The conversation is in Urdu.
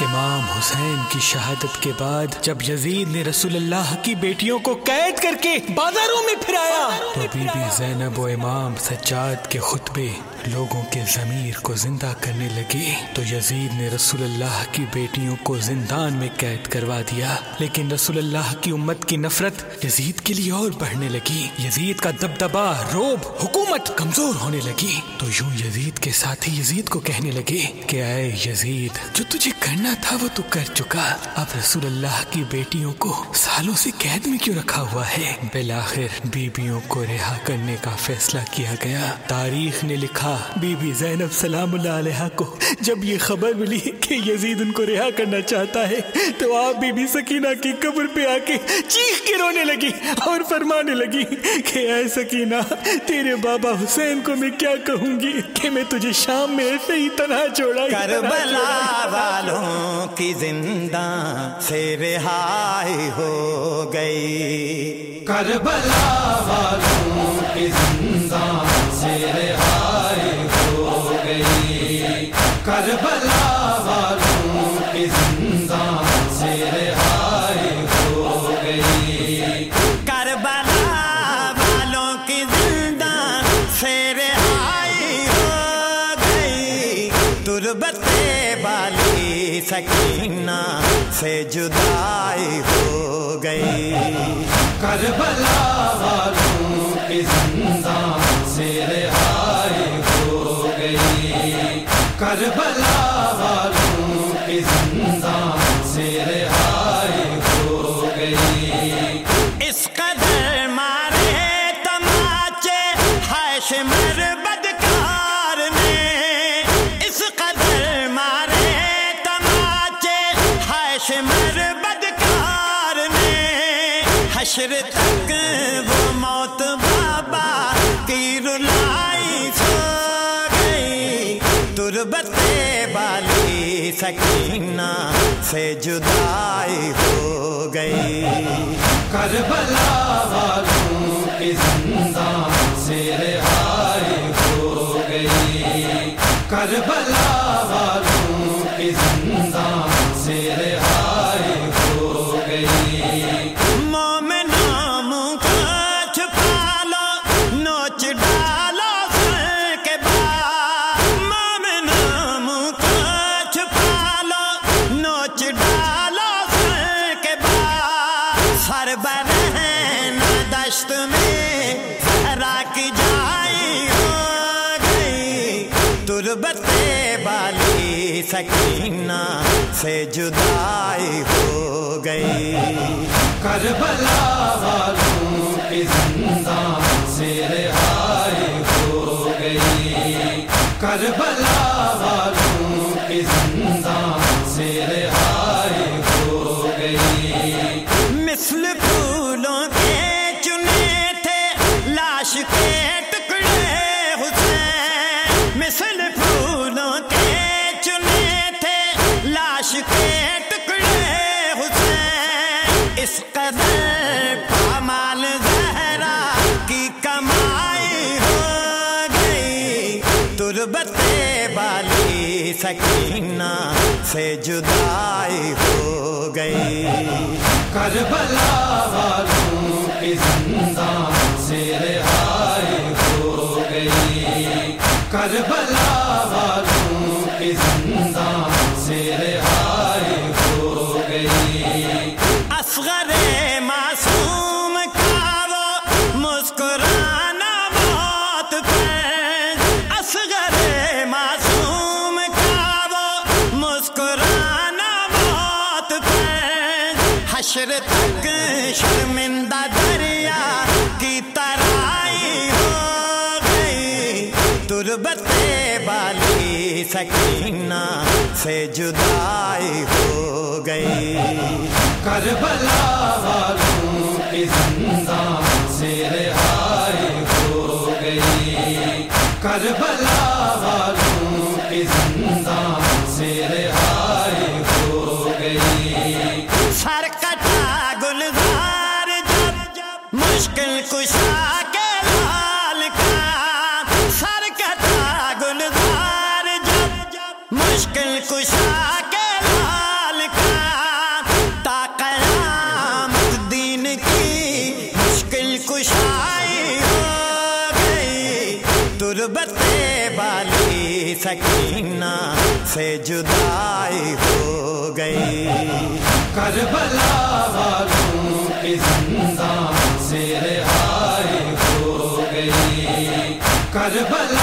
امام حسین کی شہادت کے بعد جب یزید نے رسول اللہ کی بیٹیوں کو قید کر کے بازاروں میں پھرایا، تو بی بی زینب و امام سجاد کے خطبے لوگوں کے ضمیر کو زندہ کرنے لگے تو یزید نے رسول اللہ کی بیٹیوں کو زندان میں قید کروا دیا۔ لیکن رسول اللہ کی امت کی نفرت یزید کے لیے اور بڑھنے لگی۔ یزید کا دبدبا روب، حکومت کمزور ہونے لگی۔ تو یوں یزید کے ساتھی یزید کو کہنے لگے کہ اے یزید، جو تجھے کرنا تھا وہ تو کر چکا۔ اب رسول اللہ کی بیٹیوں کو سالوں سے قید میں کیوں رکھا ہوا ہے؟ بلاخر بیبیوں کو رہا کرنے کا فیصلہ کیا گیا۔ تاریخ نے لکھا بی بی زینب سلام اللہ علیہ کو جب یہ خبر ملی کہ یزید ان کو رہا کرنا چاہتا ہے تو آپ بی بی سکینہ کی قبر پہ آ کے چیخ کے رونے لگی اور فرمانے لگی کہ اے سکینہ تیرے بابا حسین کو میں کیا کہوں گی کہ میں تجھے شام میں ایسے ہی تنہا چھوڑا کربلا والوں کی زندہ سے رہائی ہو گئی۔ کربلا والوں کی زندہ والی سکینہ سے جدائی ہو گئی کربلا والوں کی زندہ سے زندہ غربت والی سکینہ سے جدائی ہو گئی۔ کربلا والوں کی زندہ سے رہائی ہو گئی۔ کربلا والوں کی زندہ سے رہائی تربت والی سکینہ سے جدائی ہو گئی۔ کربلا والوں کی زندہ سے رہائی ہو گئی۔ کربلا والوں کی زندہ سے رہائی ہو گئی۔ مثل تربت والی سکینہ سے جدائی ہو گئی کربلا والوں کی زندہ سے رہائی ہو گئی۔ کربلا والوں کی زندہ سے رہائی ہو گئی۔ اصغر مسکرانا موت پہ حشر تک شرمندہ دریا کی ترائی ہو گئی۔ تربت والی سکینہ سے جدائی ہو گئی۔ کربلا والوں کی زندہ سے رہائی ہو گئی۔ کربلا گئی سر کٹا گلزار جب مشکل کشا کے لال کا سر کٹا گلزار جب مشکل کشا کے لال والی سکینہ سے جدائی ہو گئی۔ کربلا والوں کی زندہ سے رہائی ہو گئی۔ کربلا